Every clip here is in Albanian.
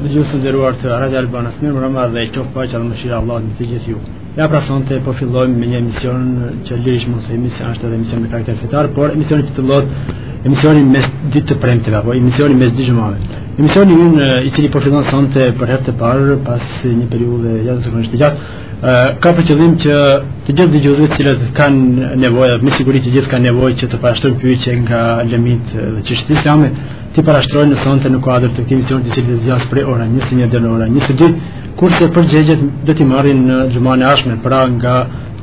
Dëgjues të nderuar të Radio Albanës Mirëmbrëma dhe qoftë paqja dhe mëshira e Allahut mbi të gjithë ju Ja pra sonte po fillojmë me një emision që lirisht mund se emisioni është edhe emision me karakter fetar Por emisioni titullohet emisioni mes dy të premteve apo emisioni mes dy xhumave Emisioni ynë i cili po fillon sonte për herë të parë pas një periudhe gjatë të kënaqshme të gjatë ka për qëllim që të gjithë dëgjuesit të cilët kanë nevojë, me siguri të gjithë kanë nevojë që të parashtrojnë pyetje nga lëmit dhe çështjet e Islamit, t'i parashtrojnë sonte në kuadër të këtij emisioni i cili zgjat prej orës 21 deri në orën 22, kurse përgjigjet do t'i marrin në xhumanë e ardhshme, pra nga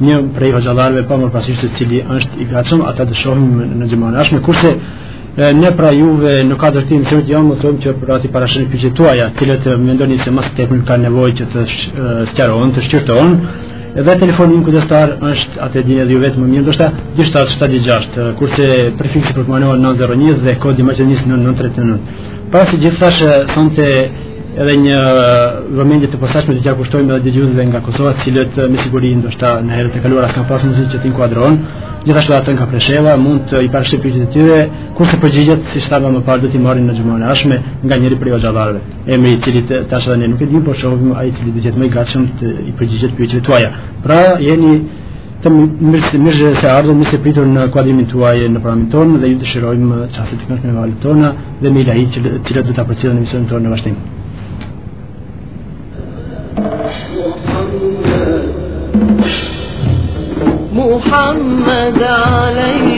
një prej hoxhallarëve pavarësisht se cili është i gatshëm atë ta shohim në xhumanë e ardhshme, kurse Ne pra juve në kuadër të emisionit ja mundësojmë që pra t'i parashtroni pyetjet tuaja, të cilat eh, mendoni se më së tepërmi ka nevojë që të eh, sqarohen, të shqyrtohen, dhe telefoni ynë kujdestar është atë e dini edhe ju vetë më mirë, do të thotë 2776, eh, kurse prefiksi për Kumanovë 901 dhe kodi i Maqedonisë 939. Para së gjithash, sonte edhe një vëmendje të posaçme do t'ia kushtojmë edhe dëgjuesve nga Kosova, të cilët me siguri ndoshta në herët e kaluara s'kan pasur mundësi që të inkuadrohen. Gjithashtu ata nga Presheva mund t'i parashtrojnë pyetjet e tyre, kurse përgjigjet si shtava më parë do t'i marrin në xhumanë e ardhshme nga njëri prej hoxhallarëve. Emrin e të cilit tash edhe ne nuk e dimë, por shohim ai i cili do të jetë më i gatshëm t'u përgjigjet pyetjeve tuaja. Pra, jeni Të mirë se mirëseardhur, mirëseprit­ur inkuadrimin tuaj në programin tonë dhe ju dëshirojmë çaste të këndshme me valët tona dhe me ilahitë të cilat do ta përcjellin emisionin tonë në vazhdim. Muhammed alayhi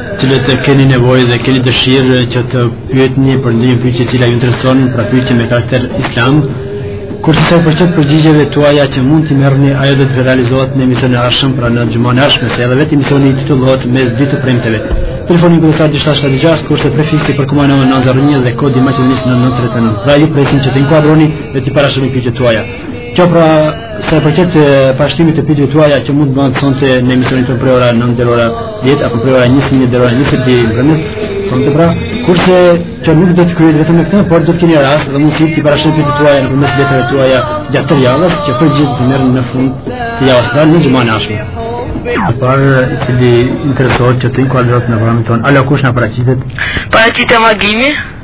Të cilët keni nevojë dhe keni dëshirë që të pyetni për ndonjë pyetje e cila ju intereson pra pyetje me karakter islam, kurse sa i përket përgjigjeve tuaja që mund t'i merrni ajo do të realizohet në emisionin e ardhshëm pra në xhumanë e ardhshme se edhe vetë emisioni titullohet mes dy të premteve. Telefoni kujdestar 2776, kurse prefiksi për Kumanovë nëntë zero një dhe kodi i Maqedonisë nëntë tre nëntë. Pra ju presim që të inkuadroni dhe t'i parashtroni pyetjet Kjo pra sa i përket parashtrimit të pyetjeve tuaja që mund të bëhen sonte në emisionin tonë prej ora 9 deri ora 10 apo prej ora 21 deri ora 22 në mbrëmje. Sonte pra, kurse kjo nuk do të kryhet vetëm me këtë, por do të keni rast dhe mundësi t'i parashtroni pyetjet tuaja nëpërmes letrave tuaja gjatë tërë javës që përgjigjet të merren në fund të javës pra në xhumanë e ardhshme. I pari i cili interesohet që të inkuadrohet në programin tonë, alo kush na paraqitet? Paraqitet Agimi.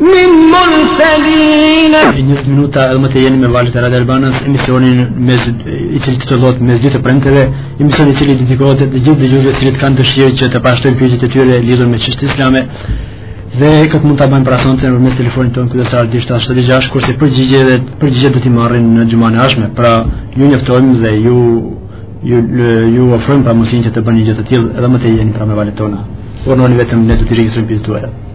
Min mursalin. Një minuta edhe më tej jeni me valët e Radio Albanës, emisionin i cili titullohet Mes dy të premteve, emision i cili dedikohet të gjithë dëgjuesve të cilët kanë dëshirë që të parashtrojnë pyetjet e tyre lidhur me çështje islame, dhe këtë mund ta bëjnë pra sonte nëpërmes telefonit tonë katër zero dy shtatë shtatë gjashtë, kurse përgjigje dhe përgjigje do t'i marrin në xhumanë e ardhshme, pra ju njoftojmë dhe ju ju ju ofrojmë pra mundësinë që të bëni gjë të tillë edhe më tej jeni pra me valët tona. Por vetëm ne do të regjistrojmë pyetjen tuaj.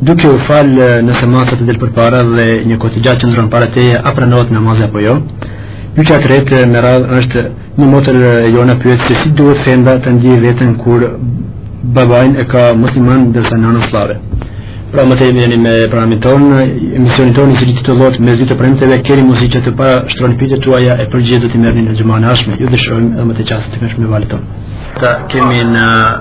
Duke u fal nëse maca të del përpara dhe një kohë të gjatë qëndron para teje, a pranohet namazi apo jo? Pyetja e tretë me radhë është një motër e jona pyet se si duhet femra të ndiejë veten kur babain e ka musliman ndërsa nëna sllave. Pra më tej jeni me programin tonë, emisionin tonë i cili titullohet Mes dy të premteve, keni mundësi që të parashtroni pyetjet tuaja e përgjigjet do t'i merrni në xhumanë e ardhshme. Ju dëshirojmë edhe më tej çaste të këndshme me valët tona. Ta kemi në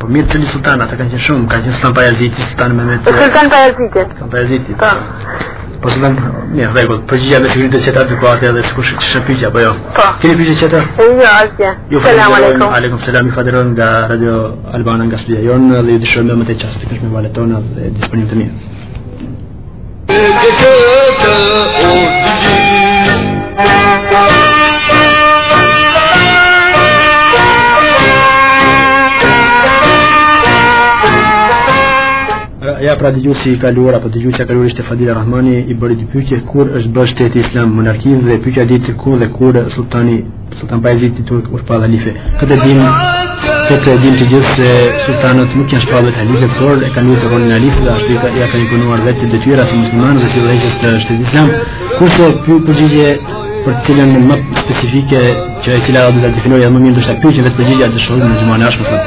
Po mirë cili sultan, ata kanë qenë shumë, ka qenë sultan Bajaziti, sultan Mehmeti... Po sultan Bajaziti? Sultan Bajaziti. Po. Po sultan, mirë, në rregull, përgjigja me siguri qëta të kuatja dhe shkush që shë pyetja, apo jo. Po. Keni pyetje tjetër? E jo, asgjë. Selam alejkum. Alejkum selam, ju falënderojmë nga Radio Albana nga studioja jonë dhe ju dëshirojmë më tej çaste të këndshme me valët tona dhe disponim të mirë. Ja pra dëgjuesi i kaluar apo dëgjuesja e kaluar ishte Fadila Rahmani i bëri dy pyetje kur është bërë shteti islam monarki dhe pyetja e dytë kur dhe kur sultani Sultan Bajaziti turk u shpall halife. Këtë dimë, këtë e dimë të gjithë se sultanët nuk janë shpallë halife, por e kanë luajtur rolin e halifes dhe ashtu ka ja kanë punuar vetë detyra si muslimanë dhe si vëllezër të shtetit islam. Kurse ky përgjigje për të cilën më specifike që e cila do ta definojë më mirë do të pyetja vetë përgjigja të shohim në xhumanë e ardhshme.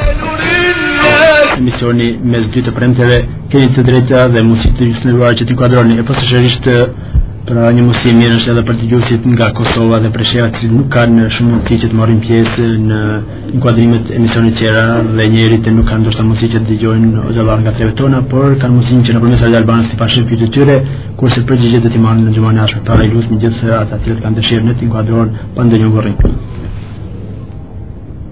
Emisioni mes dy të premteve keni të drejtë dhe mundësi dëgjues të nderuar që të inkuadroheni e pasi sërish të Pra një mundësi e mirë është edhe për dëgjuesit nga Kosova dhe Presheva të cilët nuk kanë shumë mundësi që të marrin pjesë në inkuadrimet e emisionit tjera dhe njëherit nuk kanë ndoshta mundësi që të dëgjojnë hoxhallarë nga trevat tona, por kanë mundësi që nëpërmes Radio Albanës t'i parashtrojnë pyetjet e tyre, kurse përgjigjet do t'i marrin në xhumanë e ardhshme, pra i lusim të gjithë ata që kanë dëshirë le të inkuadrohen pa ndonjë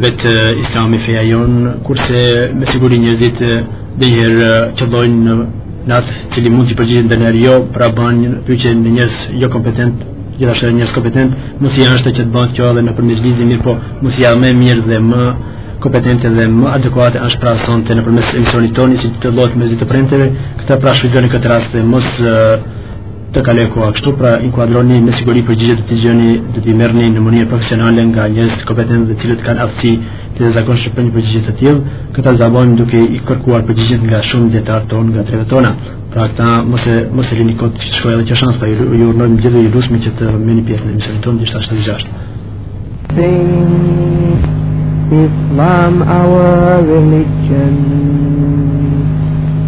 Vetë islami feja jonë, kurse me siguri njerëzit ndonjëherë qëllojnë në ata të cilët mund të përgjigjen ndonjëherë jo, pra bëjnë një pyetje në njerëz jokompetentë, gjithashtu edhe njerëz kompetentë, mundësia është që të bëhet kjo edhe nëpërmes lizi mirë, po mundësia më e mirë dhe më kompetente dhe më adekuate është pra sonte nëpërmes emisionit tonë, i cili titullohet Mes dy të premteve, këtë pra shfrytëzoni këtë rast dhe mos të kalojë koha kështu pra inkuadroni me siguri përgjigjet do t'i gjeni do t'i merrni në mënyrë profesionale nga njerëz të kompetentë të cilët kanë aftësi të zakonshme për një përgjigje të tillë këtë e bëjmë duke i kërkuar përgjigjet nga shumë dietar tonë nga trevat tona pra këta mos e mos e lini kot të shkojë edhe ky shans pa ju ju urojmë gjithë ju lusim që të merrni pjesë në emisionin tonë 276 Islam our religion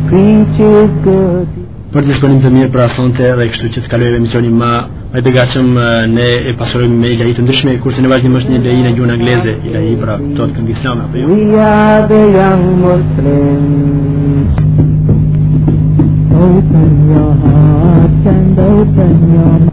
preaches good Për disponim të mirë pra sonte dhe kështu që të kalojë emisioni më i begatshëm ne e pasurojmë me ilahi të ndryshme kurse në vazhdim është një ilahi në gjuhën angleze ilahi pra do të thotë këngë islame apo jo We are the young Muslims Open your hearts and open your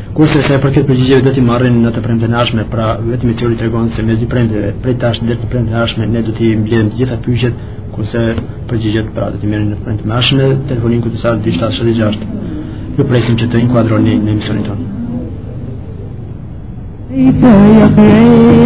Kurse sa i përket përgjigjeve do t'i merrni në të premten e ardhshme, pra vetë emri i cili tregon se mes dy premteve, prej tash deri në premten e ardhshme ne do t'i mbledhim të gjitha pyetjet, kurse përgjigjet pra do t'i merrni në të premten e ardhshme, telefoni në studio 276. Ju presim që të inkuadroni në emisionin tonë. Hey, hey, hey, hey.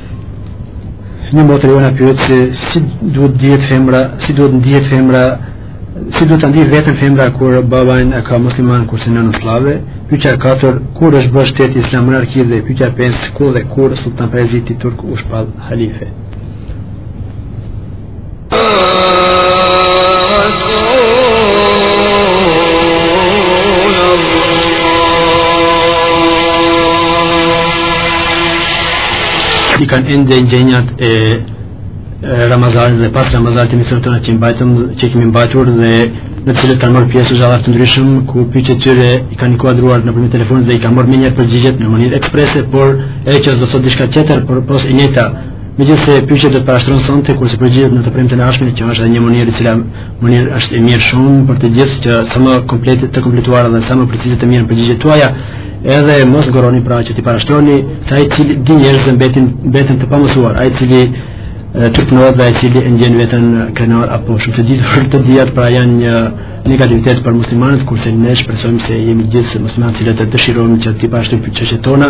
Një motër e jona pyet se si duhet ndihet femra, si duhet ndihet femra, si duhet ta ndiejë veten femra kur babain e ka musliman kurse nënën sllave. Pyetja 4: kur është bërë shteti islam monarki dhe pyetja 5, kur dhe kur sultan Bajaziti turk u shpall halife? i kanë ende ndjenjat e Ramazanit dhe pas Ramazanit emisionet tona që mbajtëm që i kemi mbajtur dhe në të cilat kanë marrë pjesë hoxhallarë të ndryshëm ku pyetjet e tyre i kanë inkuadruar nëpërmjet telefonit dhe i kanë marrë menjëherë përgjigjet në mënyrë eksprese por edhe që s'do të thotë diçka tjetër përpos e njëjta Megjithëse pyetjet do t'i parashtroni sonte kurse përgjigjet në të premten e ardhshme që është edhe një mënyrë e cila mënyrë është e mirë shumë për të gjithë që sa më komplete të kompletuara dhe sa më precize t'i merrni përgjigjet tuaja edhe mos ngurroni pra që t'i parashtroni se ai i cili dy njerëz që mbetin mbetin të pamësuar ai i cili turpërohet dhe ai i cili e ndjen veten krenar apo shumë të ditur të dyjat pra janë një negativitet për muslimanët kurse ne shpresojmë se jemi gjithë muslimanë që të dëshirojmë që t'i parashtrojmë çështjet tona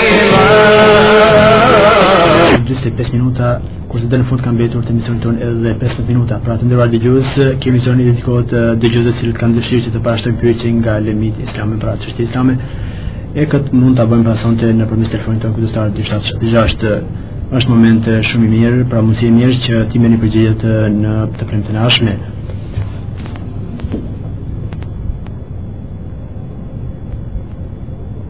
45 minuta kurse deri në fund kanë mbetur të emisionit tonë edhe 15 minuta. Pra të nderuar dëgjues, ky emision u dedikohet dëgjuesve që kanë dëshirë që të parashtrojnë pyetje nga lëmitë islame pra çështja islame. E këtë mund ta bëjmë pra sonte nëpërmes telefonit tonë studio 276 është moment shumë i mirë, pra mundësi e mirë që t'i merrni përgjigjet në të premten e ardhshme.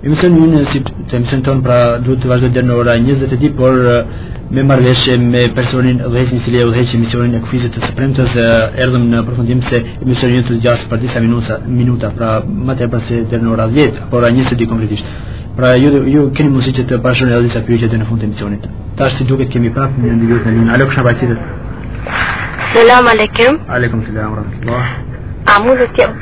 Emisioni ynë si çdo emision tonë pra duhet të vazhdojë deri në ora 22, por me marrëveshje me personin i cili e udhëheq emisionin e kufizit të së premtes erdhëm në përfundim se emisioni ynë të zgjasë për disa minuta, minuta pra më tepër se deri në ora 10, por ora 22 konkretisht. Pra ju ju keni mundësi që të parashtroni edhe disa pyetje deri në fund të emisionit. Tash si duket kemi prapë një dëgjues në linë. Alo, kush na Selam aleikum. Aleikum selam ve rahmetullah. A mund të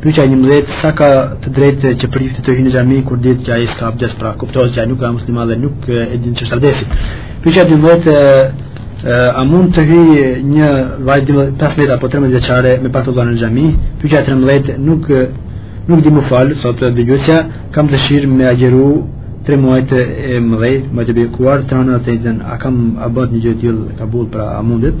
Pyetja 11 sa ka të drejtë që prifti të hyjë në xhami kur dihet që ai s'ka abdes pra kuptohet që ai nuk është musliman dhe nuk e din ç'është abdesi. Pyetja 12 a mund të hyjë një vajzë 15 apo 13 vjeçare me pantallona në xhami? Pyetja 13 nuk nuk di më fal sot dëgjuesja kam dëshirë me agjeru tre muajt e mëdhenj, më të bekuar, të hënë e të enjten, a kam a bëhet një gjë e tillë kabul pra a mundet?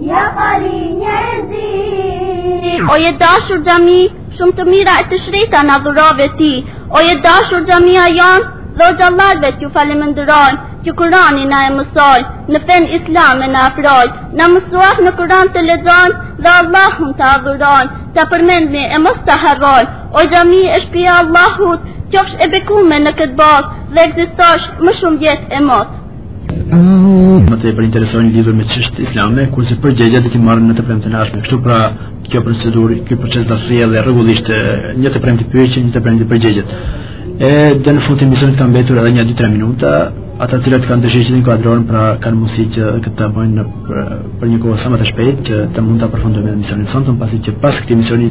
Ja pali njerëzi Oj e dashur xhami, shumë të mira e të shtrenjta na dhurove ti Oj e dashur xhamia jonë, dhe hoxhallarëve t'ju falemenderojmë Që kurani na e mësojnë, në fenë islame na afrojnë Na mësuat në kuran të lexojmë, dhe Allahun ta adhurojmë Ta përmendmi e mos ta harrojmë O xhami e shpia e Allahut, qofsh e bekume në këtë botë Dhe ekzistofsh me shumë jetë e mot më tepër interesojnë lidhur me çështje islame, kurse përgjegjet do t'i marrin në të premten e ardhshme. Kështu pra, kjo procedurë, ky proces do të rrjedhë rregullisht një të premte pyetje, një të premte përgjegje. E deri në fund të emisionit kanë mbetur edhe një 2-3 minuta, ata të cilët kanë dëshirë që të inkuadrohen, pra kanë mundësi që këtë ta bëjnë për, për një kohë sa më të shpejtë që të mund ta përfundojmë emisionin tonë, pasi që pas këtij emisioni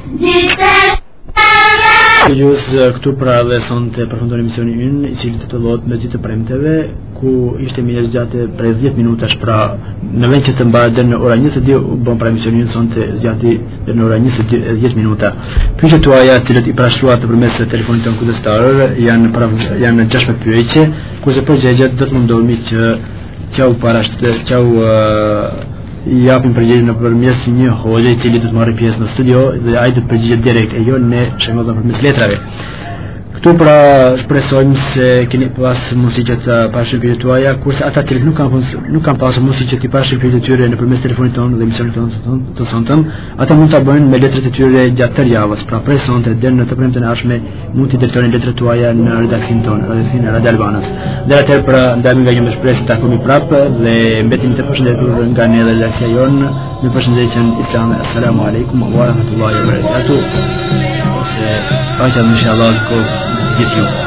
Jus këtu pra edhe sonte përfundon emisioni ynë, i cili zhvillohet në ditë të premteve, ku ishte me një zgjatje prej 10 minutash pra në vend që të mbahet deri në ora 22, u bon pra emisioni ynë sonte zgjati deri në ora 10 minuta. Pyetjet tuaja të cilat i parashtruat përmes të telefonit tonë kudestarër, janë, pra, janë në gjashtë pyetje, kurse përgjegjet do të mundohemi që Ç'u parashtruan, t'ua japim përgjigje nëpërmjet një hoxhe i cili do të marrë pjesë në studio dhe ai do të përgjigjet direkt e jo ne t'i lexojmë nëpërmjet letrave. Kështu pra shpresojmë se keni pas mundësi që të parashtroni pyetjet tuaja, kurse ata që nuk kanë nuk kanë pasur mundësi që të parashtrojnë pyetjet e tyre nëpërmjet telefonit tonë dhe emisionit tonë të sontëm. Ata mund ta bëjnë me letrat e tyre gjatë tërë javës, pra prej sonte deri në të premten e ardhshme mund t'i drejtoni letrat tuaja në redaksinë tonë, redaksinë e Radio Albanas. Dhe atëherë pra ndahemi nga ju me shpresë të takohemi prapë dhe mbetni të përshëndetur nga ne dhe redaksia jonë me përshëndetjen islame. Assalamu alaikum wa rahmatullahi wa barakatuh. Ose, paqja e mëshira e Allahut qoftë mbi ju.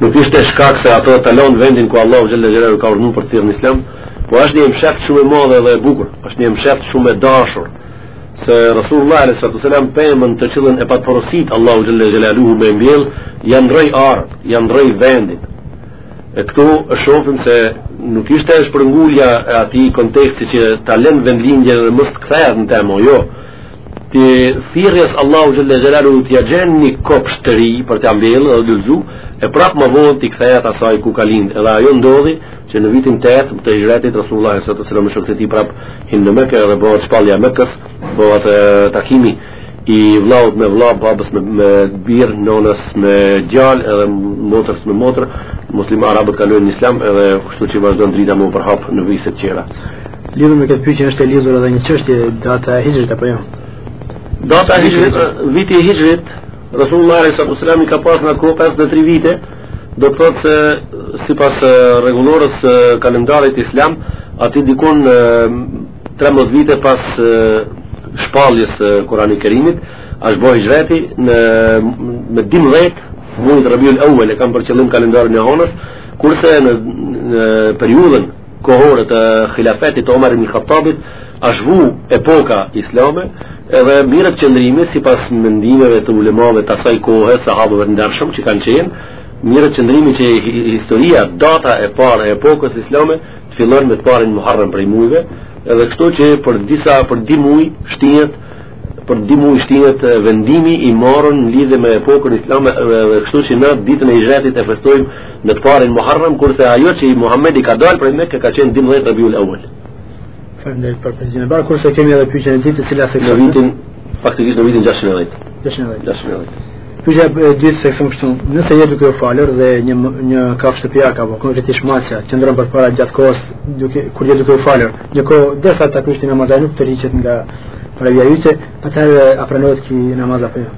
Nuk ishte shkak se ato ta lanë vendin ku Allahu xhalla xhelalu ka urdhëruar për të thirr në islam, po është një msheft shumë e madhe dhe e bukur, është një msheft shumë e dashur. Se Rasulullah alayhi salatu selam pemën të cilën e pat porosit Allahu xhalla xhelalu me mbjell, ia ndrroi arë, ia ndrroi vendin. E këtu e shohim se nuk ishte shpërngulja e atij konteksti që ta lënë vendlindjen dhe mos të kthehet në të më, jo. Të thirrjes Allahu xhelle xhelalu t'ia gjen një kopsht të ri për ta mbjellë dhe lulzu, e prap më vonë t'i kthehet asaj ku ka lind. Edhe ajo ndodhi që në vitin 8 të hixhretit Resulullah sallallahu alaihi wasallam shokët e tij prap hin në Mekë dhe bëhet shpallja e Mekës, bëhet takimi i vllaut me vlla, babës me, me bir, nonës me djalë edhe motrës me motër, muslimanë arabët kalojnë në islam edhe kështu që vazhdon drita me u përhap në viset tjera. Lidhur me këtë pyetje është e lidhur edhe një çështje data e hixhrit apo jo? Data e hixhrit, viti i hixhrit, Rasulullah sallallahu alaihi wasallam ka pas në kohë 53 vite, do të thotë se sipas rregullores së kalendarit islam, aty dikun 13 vite pas shpalljes së Kur'ani Kerimit, është bërë hixhreti në me 12 muaj të Rabiul Awwal, e kam për qëllim kalendarin e Honës, kurse në, në periudhën kohore të hilafetit të Omar ibn Khattabit është vu epoka islame edhe mirret qëndrimi sipas mendimeve të ulemave të asaj kohe sahabëve të ndershëm që kanë qenë mirret qëndrimi që historia data e parë e epokës islame të fillon me të parin Muharrem prej mujve edhe kështu që për disa për dy muj shtihet për dy muaj shtihet vendimi i marrun në lidhje me epokën islame dhe kështu që në ditën e Hixhretit e festojmë në të parin Muharram kurse ajo që Muhamedi ka dalë prej Meke ka qenë 12 Rabiul Awal. Faleminderit për përgjigjen e parë, kurse kemi edhe pyetjen e dytë e cila është kështu në vitin faktikisht në vitin 16. 16. 16. Pyetja e dytë thekson kështu, nëse je duke u falur dhe një një kafshë shtëpiake apo konkretisht macja qëndron përpara gjatë kohës duke kur je duke u falur, një kohë derisa ta krysh namazin nuk të hiqet nga prania jote, atëherë a pranohet ky namaz apo jo?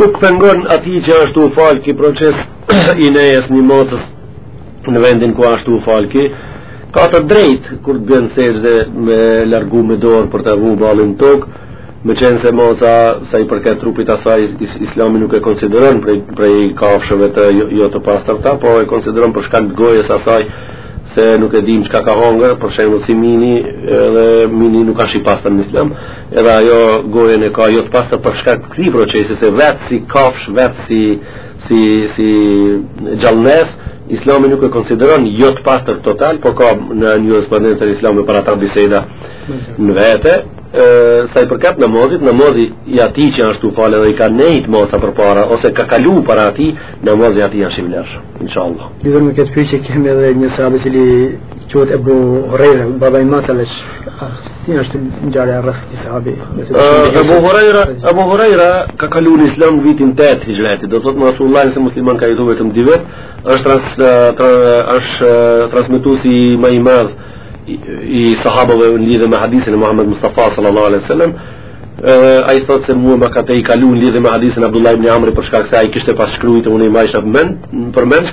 Nuk pengon atij që është u fal ky proces i nejes një macës në vendin ku asht tu u falë ky ka të drejt kur të bënë sexhde me largu me dorë për të vu ballin në tokë meqenëse maca sa i përket trupit asaj is, islami nuk e konsideron prej, prej kafshëve të jo, jo të pastërta po e konsideron për shkak të gojës asaj se nuk e dim çka ka hongër, për shembull si mini, edhe mini nuk asht i pastër në Islam. Edhe ajo gojën e ka jo të pastër për shkak të këtij procesi se vetë si kafsh, vetë si si si gjallesë Islami nuk e konsideron jo të pastër total, por ka në jurisprudencën e Islamit për ato biseda në vete, sa i përket namazit, namazi i atij që ashtu falet dhe i ka nejt maca përpara ose ka kalu para atij, namazi i atij është i vlershëm, inshallah. Lidhur me këtë pyetje kemi edhe një sahabë i cili Quhet Ebu Hurejre, baba i macave, siç është një ngjarje rreth këtij sahabi. Ebu Hurejre, Ebu Hurejre ka kalu në islam në vitin 8 hixhri, domethënë me Resulullahun si musliman ka jetu vetëm dy vjet, është, trans, tra, është transmitu si ma i madhë i sahabëve në lidhe me hadithin e Muhamed Mustafa sal-lallahu alejhi ve selam, dhe ai thotë se mua më ka tejkalu në lidhe me hadithin Abdullah ibn Amri për shkak se ai i kishte pas shkrujt e unë i mbajsha për mend, për mend,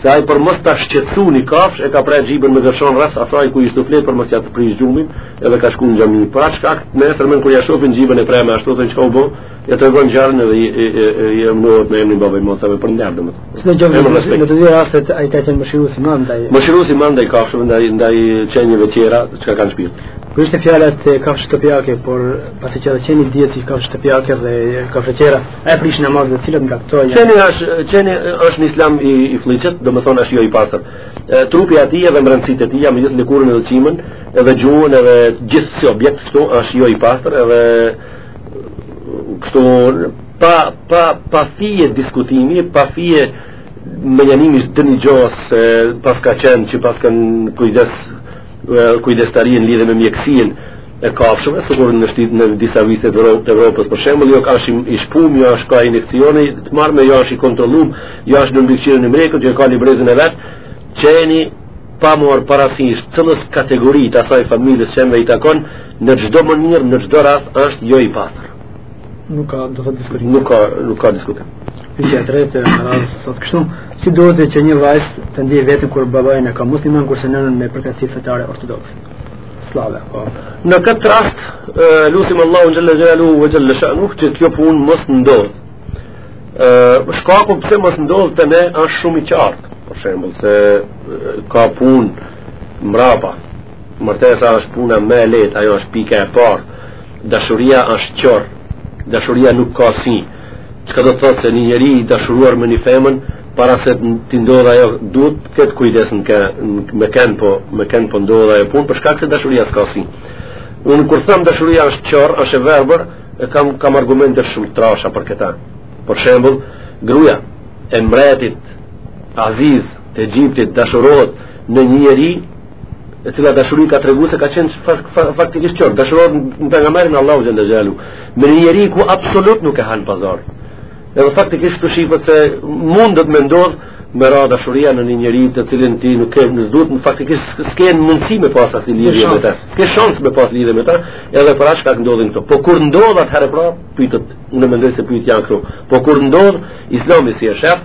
Se ai për mos ta shqetësuar kafshën e ka prerë xhybën me gërshërë rreth asaj ku ishte fjet për mos ia prish gjumin, edhe ka shkuar në xhami. Për atë shkak të nesërmen kur ia shohin xhybën e premë ashtu thonë çka u bë, ia tregon ngjarjen edhe i i emnohet me emrin babai i macave për nder domethënë. Si do të jemi, në të dy rastet ai ka qenë mëshirues i madh ndaj. Mëshirues i madh ndaj kafshëve ndaj ndaj qenieve të tjera çka kanë shpirt. Po, ishte fjala te kafshët shtëpiake, por pasi që edhe qeni dihet si kafshë shtëpiake dhe kafshë tjera, A e prish namazin dhe cilët nga këto janë? Qeni është, qeni është në islam i, i fëlliqët, domethënë është jo i pastër. E, trupi i atij edhe me brendësitë e tija, me gjithë lëkurën edhe qimën, edhe gjuhën edhe gjithë si objekt, këtu është jo i pastër, edhe kështu pa, pa, pa fije diskutimi, pa fije mënjanimi se ndonjë njohës, paska qenë që paskan kujdes, kujdestarinë lidhje me mjekësinë, e kafshëve, sikur tashti në disa vise të Evropës, për shembol, jo është i shpum, jo është ka injekcioni, të marrme, jo është i kontrollum, jo është në mbikqyrjen e mjekut, jo ka librezën e vetë, qeni pa marrë parasysh cilës kategori të asaj familës që i takon, në çdo mënyrë, në çdo rast, është jo i pastër. Nuk ka, dot diskutim. Nuk ka, nuk ka diskutim. Pyetja e tretë në radhë thotë kështu, si duhet që një vajzë të ndjejë veten kur babain e ka musliman, kurse nënën me përkatësi fetare ortodokse. Sllave. Po. Në këtë rast, lusim Allahun xhel-le xhelaluhu ve xhel-le shanuhu, që kjo punë mos ndodhë. Shkaku pse mos ndodhë te ne, është shumë i qartë. Për shembul, se ka punë mrapa. Martesa është puna më e lehtë, ajo është pika e parë. Dashuria është qorr. Dashuria nuk ka sy. Çka do të thotë se një njeri i dashuruar me një femën para se të ndodhë ajo duhet të ketë kujdes në kë, me kënd po me kënd po ndodh ajo punë për shkak se dashuria s'ka sy. Unë kur them dashuria është qorr, është e verbër, e kam kam argumente shumë të trasha për këtë. Për shembull, gruaja e mbretit Aziz të Egjiptit dashurohet në një njeri e cila dashuri ka tregu se ka qenë faktikisht çfarë, dashurohet në të nga mërë në Allahu xhel-le xhelaluhu, me një njeri ku absolut nuk e hanë pazar. Edhe faktikisht të shifet se mundet me ndodhë me ra dashuria në një njeri të cilin ti nuk e në zdut, në faktikisht s'ke mundësi me pas asnjë lidhje me ta, s'ke shans me pas lidhje me ta, edhe prej asaj ka që ndodhin këto. Po kur ndodhë atëherë pra, pytjet, unë mendoj se pytjet janë këto, po kur ndodhë, islami si e shef,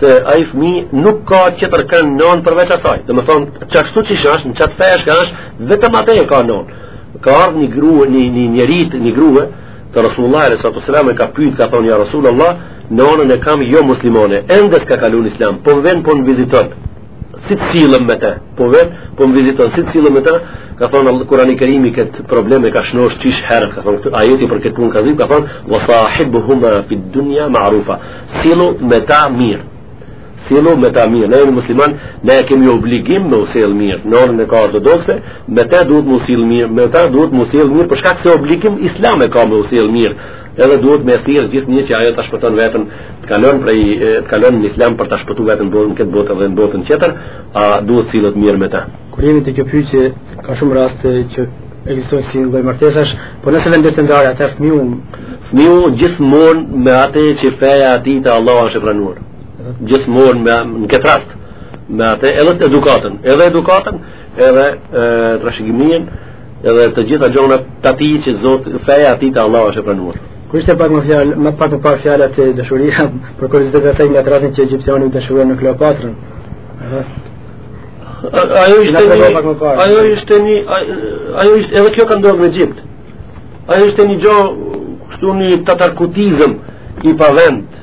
se ai fëmij nuk ka tjetër kënd nonë përveç asaj domethonë qashtu qysh është në qat fe çka është vetëm atë e ka nonë ka ardhë një grue një, një njeri një grue te Rasulullah alejhi salatu ve selam e ka pytë ka thonë ja Rasulullah nonën e kam jo muslimane ende s'ka kalu n'islam po vjen po më viziton si të sillem me te po vjen, po më viziton si të sillem me te ka thonë Allah Kurani Kerimi këtë problem e ka shnosh qysh herët ka thonë ky ajeti për këtë punë ka zdryp ka thonë wa sahibu huma fi dunja ma'rufa sillu me ta mirë sillu me ta mirë ne jemi musliman ne kemi obligim me u sill mirë nonën e ka ortodokse me ta duhet me u sill mirë me ta duhet me u sill mirë për shkak se obligim islam e ka me u sill mirë Edhe duhet me thirr gjithnjë që ajo ta shpëton veten, të kalon prej të kalon në Islam për ta shpëtuar veten në këtë botë dhe në botën tjetër, a duhet të sillet mirë me ta. Kur jemi te kjo pyetje, ka shumë raste që ekzistojnë ksi lloj martesash, por nëse vjen deri te ndarja atëherë fëmiu, fëmiu gjithmonë me atë që feja e tij te Allahu është e pranuar. Gjithmonë merr në këtë rast me atë edhe edukatën, edhe edukatën edhe trashëgiminë edhe të gjitha gjonat te ai që zot feja e tij te Allahu është e pranuar Kur ishte pak më fjalë, më pak më parë fjala te dashuria për kuriozitet e ti ngatrroshin që egjiptiani u dashuroi në Kleopatrën. Ajo ishte një, ajo ishte një, ajo ishte edhe kjo ka ndodhur në Egjipt. Ajo ishte një gjë kështu një tatarkutizëm i pavend,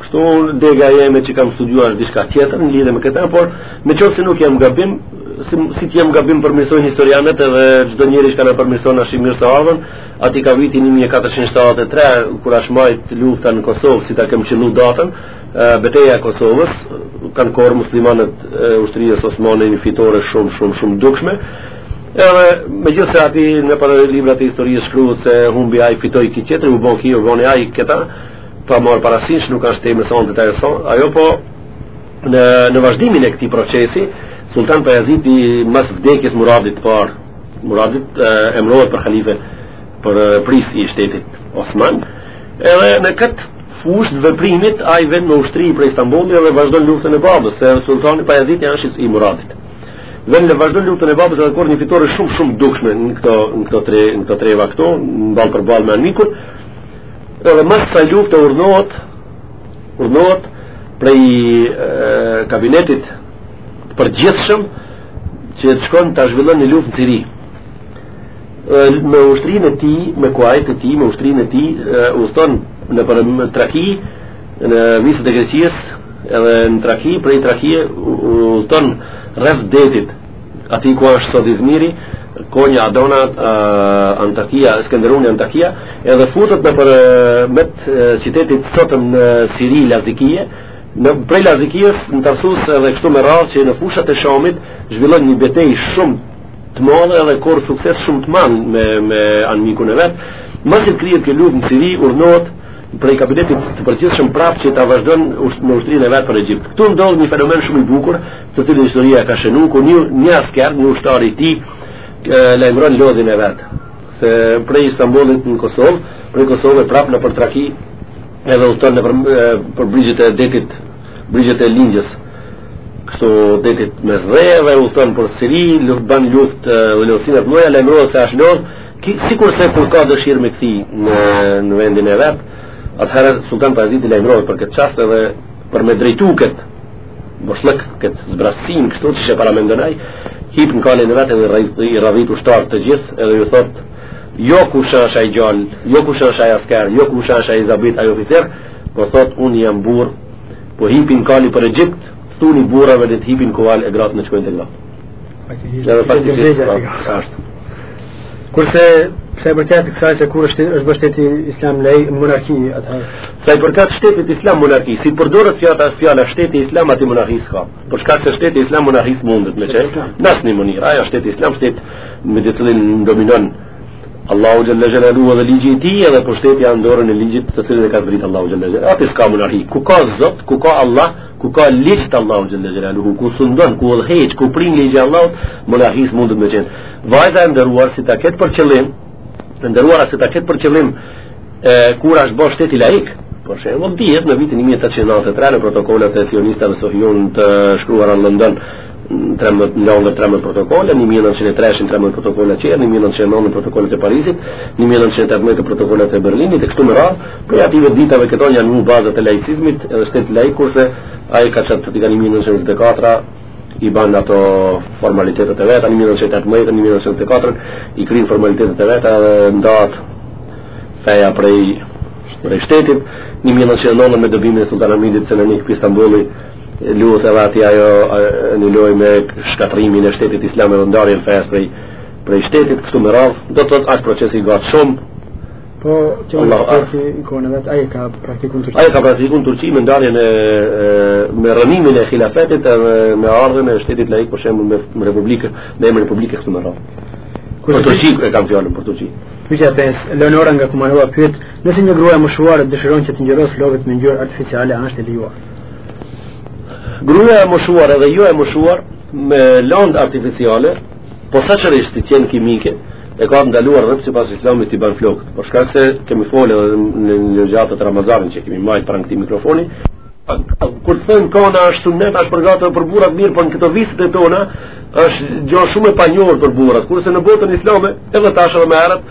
Kështu unë dega jeme s'është, kam studiuar diçka tjetër në lidhje me këtë, por në qoftë se nuk jam gabim, se nëse jam gabim përmirësojnë historianët edhe çdo njeri që na përmirëson asht i mirëseardhun, aty ka viti 1473 kur asht majt lufta në Kosovë, si ta kem qëllu datën, beteja e Kosovës, kanë korr muslimanët e ushtrisë osmane një fitore shumë shumë shumë të dukshme. Edhe megjithëse aty nëpër libra të historijës shkruhet se humbi ai fitoi ky tjetri, u bon kjo, u bon ajo këta, pa marrë parasysh nuk është temë sot që na intereson. Ajo po në në vazhdimin e këtij procesi, Sultan Bajaziti mas vdekjes Muradit të parë, Muradit e, emrohet për halife për prijës i shtetit Osman. Edhe në këtë fushë të veprimit ai vjen me ushtri prej Stambolli dhe vazhdon luftën e babës, se Sultan Bajaziti është djali i Muradit. Domethënë vazhdon luftën e babës edhe korr një fitore shumë shumë të dukshme në këto, në këto, tre, në këto treva këtu, në ballë për ballë me anmikun, Dhe po, dhe mas kësaj lufte urdhnohet, urdhnohet prej e, kabinetit të përgjithshëm që të shkon ta zhvillon një luftë në Siri me ushtrinë e tij, me kuajt e tij, me ushtrinë e tij, udhton në për në Traki, në viset e Greqisë, edhe në Traki, prej Traki, udhton rreth detit, aty ku është sot Izmiri, Konja, Adana, uh, Antakia, Skenderuni, Antakia, edhe futet nëpërmjet qytetit sotëm në Siri, Lazikije, në prej Lazikijës, në Tarsus edhe kështu me radhë që në fushat e Shamit, zhvillon një betejë shumë të madhe edhe korr sukses shumë të madh me me anmikun e vet. Masi kryhet kjo luftë në Siri, urdhnohet prej kabinetit të përgjithshëm prapë që ta vazhdon me ushtrinë e vet për Egjipt. Këtu ndodh një fenomen shumë i bukur, të cilin historia ka shënuar ku një një asker, një ushtar i tij lajmëron lodhjen e vet se prej Istanbulit në Kosovë, prej Kosovë prapë në Traki edhe udhëton nëpër, për brigjet e detit, brigjet e lindjes kështu detit Mesdhe dhe udhëton për Siri, luft ban luft ulësinat më ja lajmërohet se është lodh, sikur se kur ka dëshirë me kthy në në vendin e vet, atëherë Sultan Bajaziti lajmërohet për këtë çast edhe për me drejtuar këtë Boshllëk këtë zbrazti kështu siç e paramendonai, hip në kalin e vet dhe i radhit ushtarët të gjithë edhe ju thot jo kush është ai djalë, jo kush është ai asker, jo kush është ai zabit ai oficer, po thot unë jam burrë, po hipi n'kali për Egjipt, thuni burrave le të hipin n'kual e gratë le t'shkojnë te gratë. Edhe pak të gjithë është. Kurse sa i përket kësaj se kur është është bërë shteti islam laik monarki atë. Sa i përket shtetit islam monarki, si përdoret fjala fjala shteti islam aty monarki s'ka. Për çka, se shteti islam monarki s'mundet me qenë. N'asnjë mënyrë, ajo shteti islam shtet në të cilin dominon Allahu xhelle xhelaluhu dhe ligji i tij edhe pushteti janë n'dorën e ligjit të cilin e ka zbritur Allahu xhelle xhelaluhu. Aty s'ka monarki, ku ka Zot, ku ka Allah, ku ka ligj të Allahut xhelle xhelaluhu ku sundon, ku udhëheq, ku prin ligji i Allahut monarki s'mundet me qenë vajza e nderuar si ta ketë për qëllim e nderuara si ta ketë për qëllim e, kur asht ba shteti laik për shembull dihet në vitin 1893 në protokollet e sionistave sahjun të shkruara në London në Londër 13 protokolle, 1903 13 protokolle të tjera, 1909 protokollet e Parisit, 1918 protokollet e Berlinit e kështu me radhë, prej atyre ditave këto janë një bazat e laicizmit edhe shtet laik, kurse ai ka çat të tigani 1924 i bën ato formalitetet e veta, 1918 1924 i kryejnë formalitetet e veta dhe ndahet feja prej prej shtetit, 1909 me dëbimin e Sultan Hamidit Selanik në Istanbul Luhet edhe aty ajo një lojë me shkatrimin e shtetit islam e me ndarjen e fesë prej, prej shtetit, kështu me radhë, do të thotë ashtë proces i gatë shumë, Po, që Allah, Allah, që i kanë vetë, ai e ka praktiku në Turqi. Ai e ka praktiku në Turqi me ndarjen e, me rënimin e hilafetit e me ardhen e shtetit laik, po them me, me republikë, me emën republikë e kështu me radhë. Për Turqi e kam fjalën për Turqi. Pyetja 5, Leonora nga Kumanova pyet, nëse një grua e moshuar dëshiron që t'i ngjyros flokët me ngjyrë artificiale, a është e lejuar? Gruja e moshuar edhe jo e moshuar me lëndë artificiale, posaçërisht të jenë kimike, e ka të ndaluar rreptë sipas Islamit t'i ban flokët. Për shkak se kemi folë edhe në një gjatë të Ramazanit që kemi majtë pranë këtij mikrofoni, do të thotë këna është sunet, është edhe për burrat mirë, por në këto viset tona është gja shumë e panjohur për burrat, kurse në botën islame edhe tash edhe më herët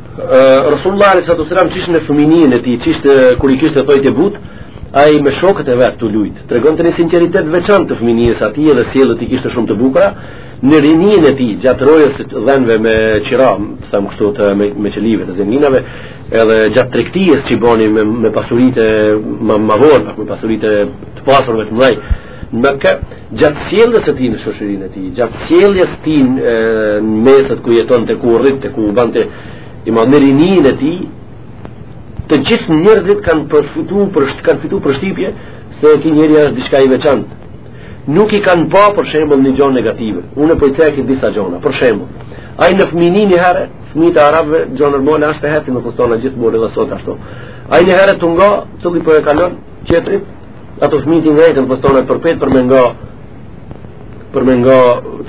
Rasulullah alayhi salatu wasalam qysh në fëmininë e tij, qysh kur i kishte thojtë e butë, ai me shokët e vet tu lujt. Tregonte një sinqeritet të veçantë të fëminisë së atij dhe sjelljet i kishte shumë të bukura në rininë e tij, gjatë rojës së dhënve me qira, të them kështu të me, me çelive të zenginave, edhe gjatë tregtisë që boni me me pasuritë e ma vonë, me pasuritë e të pasurve të mdhaj. Në kë, gjatë sjelljes së tij në shoqninë e tij, gjatë sjelljes tij në mesin ku jetonte, ku rritej, ku u bante, edhe ma në rininë e tij, të gjithë njerëzit kanë përfitu, për, kanë fitu përshtypje, se ky njeri është diçka i veçantë. Nuk i kanë pa për shembull një gja negative. Unë po i cek disa gjana, për shembull. Ai në fëmini një herë, fëmijët e arabëve gja normale asht ecin me fustana gjithmonë dhe sot ashtu. Ai një herë tu nga, cili po e kalon tjetrin, Ato fëmijë e ngrejtën fustanin përpjetë për me nga për me nga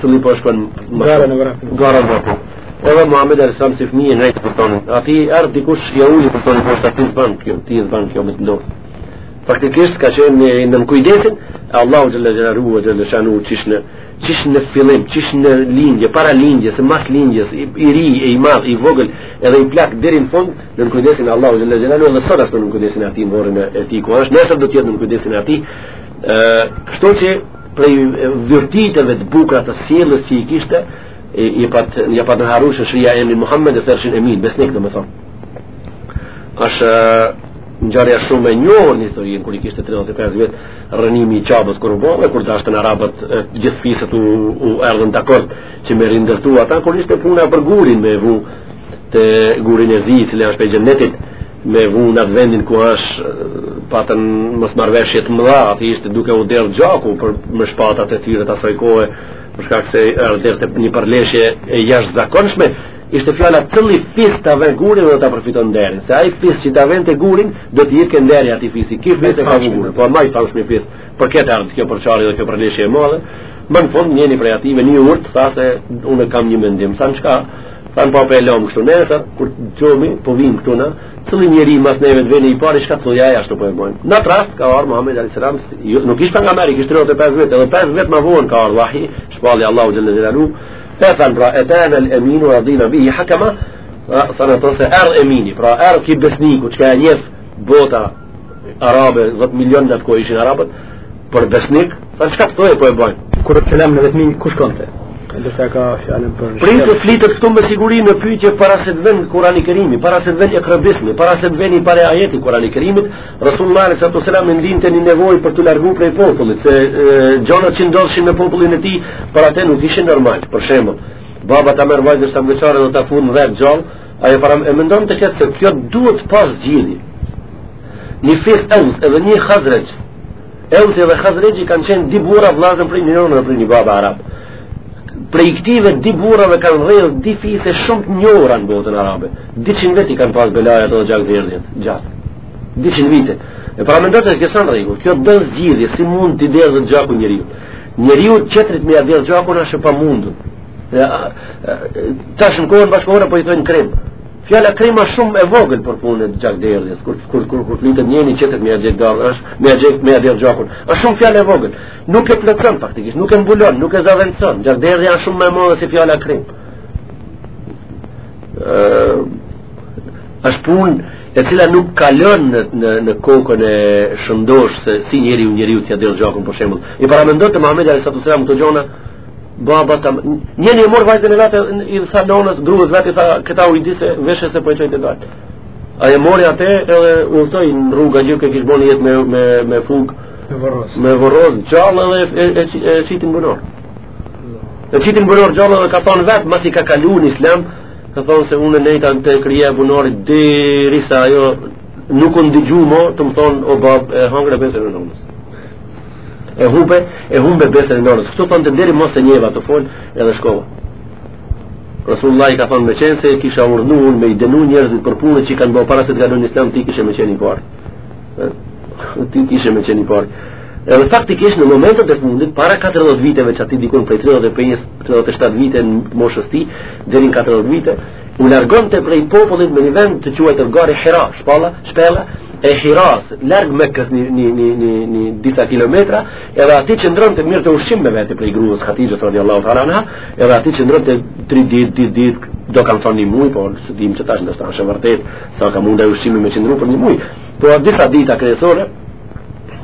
cili po shkon gara në vrap. Gara në vrap. Edhe Muhammed alejhi selam si fëmijë ngrejt fustanin. Aty ardh dikush ia ul fustanin, për ty s'ban kjo, ty s'ban kjo me të ndodh. Faktikisht ka qenë nën kujdesin e Allahu xhalla xhelalu u xhalla shanu qysh në qysh në fillim, qysh në lindje, para lindjes, e mas lindjes, i, i ri, e i madh, i vogël, edhe i plak deri në fund, nën kujdesin e Allahu xhelle xhelaluhu edhe sot asht nën kujdesin e atij në vorrin e tij ku është nesër do t'jetë nën kujdesin e atij kështu që prej virtyteve të bukura të sjelljes që i kishte i pat ia pat harru shoqnia emrin Muhammed e thirrshin Emin besnik domethan është ngjarja shumë e njohur në historinë kur i kishte 35 vjet rrënimi i Qabes kur u bë kur dashën arabët gjithë fiset u, u erdhën dakord që me rindërtu ata kur ishte puna për gurin me vu atë gurin e zi i cili është prej xhenetit me vu në atë vendin ku është patën mosmarrëveshje të mëdha aty ishte duke u derdhë gjaku përmes shpatave e tyre të asaj kohe për shkak se erdhte një përleshje e jashtëzakonshme ishte fjala cili fis ta ven gurin do ta përfiton nderin se ai fis që ta ven gurin do të jetë nderi i atij fisi ky fis e ka gurin por ai tjetër fis Për këtë ardhë kjo përçarje dhe kjo përleshje e madhe, më në fund njëni prej atyve një i urtë, tha se unë kam një mendim, thanë shka, tha pra po e lomë kështu, nesër kur çohmi, po vim këtu na, cilli njeri mas neve të vjen i pari, shka të thojë ai ashtu po e bojmë. Në atë rast, ka ardh Muhammed A.S. Jo, nuk ishte pejgamer, i kishte 35 vjet, edhe 5 vjet ma vonë ka ardh vahji, shpallja Allahu Xhelle Xhelaluhu, dhe thanë pra, etana el eminu radhina bihi hakama, thanë ata se erdh emini, pra erdh ky besniku, që e njef bota arabe, 10 milion në atë kohë ishin arabët, për besnik, thanë çka të thojë po e bojmë. Kur të selam në vetmi ku shkonte? Do të ka fjalën për. Prince flitet këtu me siguri në pyetje para se të vjen Kurani Kerim, para se të vjen Ikra bismi, para se të vjen i pari ajet i Kurani Kerimit, Resulullah sallallahu alaihi wasallam ndinte një nevojë për të larguar prej popullit, se gjona që ndodhshin me popullin e tij, për atë nuk ishin normal. Për shembull, baba ta merr vajzën sa mëçare do ta fut në dhe të gjallë, Ai e paramendonte këtë se kjo duhet pas zgjidhje. Një fis Eus edhe një Hazrexh. Eus edhe Hazrexhi kanë qenë dy burra vllazën prej një nëne dhe prej një babe arab. Prej këtyve dy burrave kanë rrjedh dy fise shumë të njohura në botën arabe. Dyqind vjet kanë pas belajat edhe gjakderdhjet. Gjatë. Dyqind vite. E paramendonte kësan rrejë. Kjo do zgjidhje si mund t'i derdhet gjaku njeriut. Njeriu tjetrit me ia derdh gjakun e pamundur. Tash në kohën bashkëkohore po i thojnë krim. Fjala krim është shumë e vogël për punën e gjakderdhjes. Kur kur kur kur flitet njëri tjetrit me ia derdh, është me ia me ia gjakun. Është shumë fjalë e vogël. Nuk e plotson faktikisht, nuk e mbulon, nuk e zavendëson. Gjakderdhja është shumë më e madhe se fjala krim. Ëh, është punë e cila nuk kalon në në, në kokën e shëndosh se si njeriu njeriut t'ia derdh gjakun për shembull. I paramendonte Muhamedi sallallahu alaihi wasallam këto gjëra Baba tam, njëri e mor vajzën e vet i tha nonës, gruas vet i tha, këta ujdise veshe se po e çoj te dajtë. Ai e mori atë edhe udhtoi në rrugë gjë që kish bo nijet me me me e fut, me e vorros. Me e vorros gjallë edhe e e e qiti në bunor. E qiti në bunor gjallë edhe ka thon vet, masi ka kalu në Islam, ka thon se unë nejta te kryja e bunorit deri sa ajo nuk u ndëgju më, të më thon o bab, e hangre besën e nonës. E humbe, e humbe besën e nënës. Kështu thonte deri mos e njeva të fol edhe shkova. Rasulullah i ka thonë me qenë se kisha urdhën unë me i denu njerëzit për punët që i kanë bërë para se të kalojnë n'islam ti kishe me qenë i parë. Ti kishe me qenë i parë. Edhe faktikisht në momentet e fundit, para 40 viteve që aty dikun për 35-37 vite të moshës tij, deri në 40 vite, u largonte prej popullit në një vend të quajtur Gari Hira, shpalla, shpella, e Hiras, larg Mekës një, një, një, një, një disa kilometra, edhe aty qëndronte merrte ushqim me vete prej gruas Hatixhes, radijallahu teala anha, edhe aty qëndronte tri ditë, ditë, ditë, do kanë thonë një muj, por s'e dimë që tash në s'asht e vërtetë, sa ka mund ushqimi me qëndru për një muj, por disa dita kresore,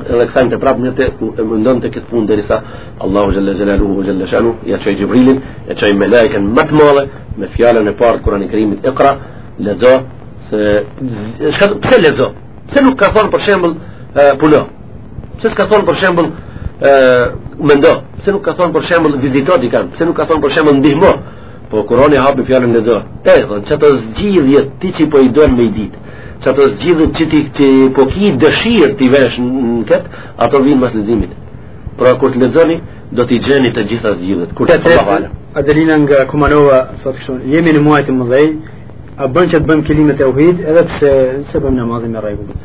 edhe kthehte prapë ngjitej e vazhdonte këtë punë derisa Allahu xhelle xhelalu xhelle shanuhu ja çoj Gjibrilin ja çoj melajken ma të madhe me fjalën e parë të Kur'anit Kerimit Iqra lexo se çka pse lexo pse nuk ka thon për shembull puno pse s'ka thon për shembull mendo pse nuk ka thon për shembull vizito dikënd pse nuk ka thon për shembull ndihmo po Kur'ani hapi me fjalën lexo të thon q'ato zgjidhje ti që po i don me ditë q'ato zgjidhje që ti që po ki dëshirë t'i vesh në jetë ato vijnë pas leximit pra kur të lexoni do t'i gjeni të gjitha zgjidhjet. Urdhëro thotë Adelina nga Kumanova, thotë kështu, jemi në muaj të mëdhenj, a bën që të bëjmë kelime teuhid edhe pse s'e bëjmë namazin me rregull.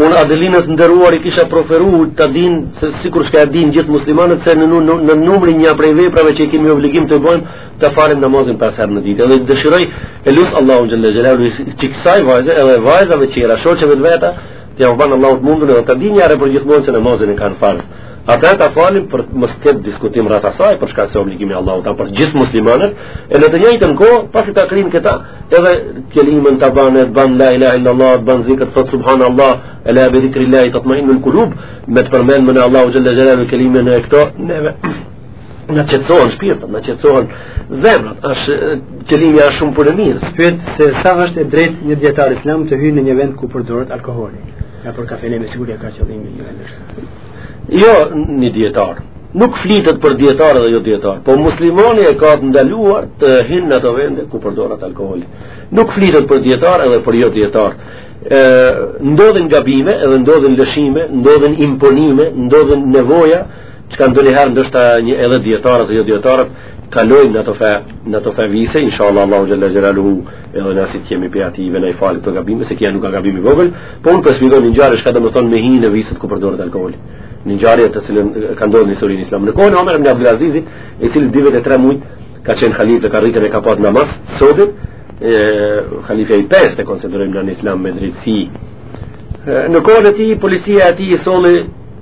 Un Adelinës së nderuar i kisha preferuar ta dijë se sikur çka e din gjithë muslimanët se në në numrin një prej veprave që kemi obligim të bëjmë të falim namazin pesë herë në ditë. Edhe dëshiroj e lus Allahun xhelle xhelalu që kësaj vajze edhe vajzave tjera, shoqeve të veta, T'jau banë Allahu të mundur edhe ta dinë njëherë e përgjithmonë që namazin e kanë farz. Ata ta falim pra mos të ketë diskutim rreth asaj për shkak se obligim i Allahut ë për gjithë muslimanët, e në të njëjtën kohë, pasi ta kryejnë këta, edhe kelimën ta banë, ta banë la ilaha illallah, të banë zikr thotë subhanallah, ela bi zikrillah tatma'innul qulub, me të përmendën e Allahu xhelle xhelalu kelimën e këto, neve na qetësohen shpirtrat, na qetësohen zemrat, është qëllimi është shumë për të mirë. Pyet se sa është e drejtë një djetar islam të hyjë në një vend ku përdoret alkoholi, ja për kafene me siguri e ka qëllimin një vend është. Jo, një djetar, nuk flitet për djetar dhe jo djetar, po muslimani e ka të ndaluar të hyjë në ato vende ku përdoret alkoholi. Nuk flitet për djetar edhe për jo djetar ndodhin gabime edhe ndodhin lëshime, ndodhin imponime, ndodhin nevoja Çka ndonjëherë ndoshta edhe dijetarët dhe jo dijetarët kalojnë në ato far në ato far vise inshallah Allahu xhelle xhelalu edhe na si kemi pe aty vjen na i falë këto gabime se kjo nuk ka gabim i vogël po unë po shpjegoj një ngjarje çka domethën me hi në viset ku përdoret alkoholi një ngjarje të cilën ka ndodhur në historinë islame në kohën e Omer ibn Abdul Aziz i cili dy vjet tre muaj ka qenë halif dhe ka arrit e ka pas nam edhe sodit si halifja i pestë e konsiderojmë në islam me drejtësi në kohën e tij policia e tij i solli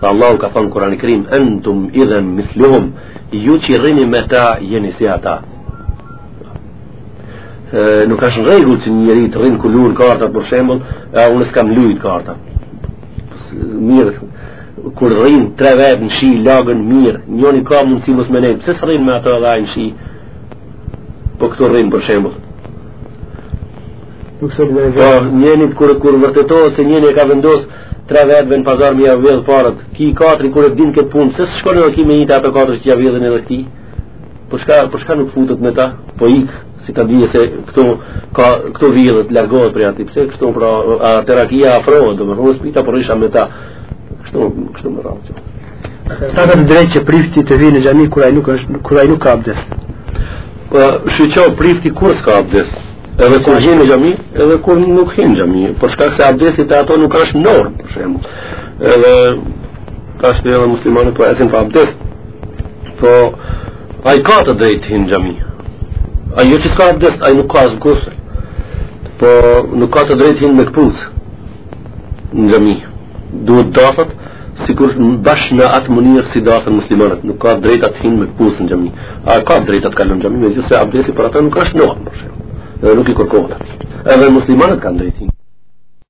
Dhe Allahu ka thënë n'Kurani Kerim, "Entum idhen misluhum", ju që rrini me ta jeni si ata. Ë nuk ka shumë rregull që njeri të rrin ulur kartat për shembull, e unë s'kam lujt karta. Mirë, kur rrin tre vetë në shi lagën mirë, njëri ka mundësi mos me u lag, pse s'rrin me ato edhe ai në shi? Po këtu rrin për shembull. Nuk solidarizojnë. Po, njënit kur kur vërtetohet se njeri e ka vendosur Tre vetë vënë pazar me ja vjedh paret. Ky i katërti kur e din këtë punë, se s'shkon edhe ky me ato katër që ja vjedhin edhe këtij. Për shka, për shka nuk futet me ta? Po ikë, si ka dije se këto, ka, këto vjedhin, largohet prej aty. Pse kështu pra, a, terakia afrohet, dhe më rrës pita, për po isha me ta. Kështu, kështu më rrës. A ka të drejtë që prifti të vijë në xhami kur ai nuk është kur ai nuk ka abdes. Po, shiqo prifti kur s'ka abdes. Edhe kur hyn në xhami, edhe kur nuk hyn në xhami, për shkak se abdesti te ato nuk është norm, për shembull. Edhe tash dhe edhe muslimani po ecën pa abdest. Po ai ka të drejtë hyn në xhami. Ai jo që s'ka abdest, ai nuk ka as gusl. Po nuk ka të drejtë hyn me këpucë në xhami. Duhet zdathet sikur bash në atë mënyrë si zdathen muslimanët, nuk ka drejt të hin me këpucë n'xhami. A ka drejt të kalon n'xhami, megjithëse abdesi për ata nuk është normë për shembull. Dhe nuk i kërkohet. Edhe muslimanët kanë drejt.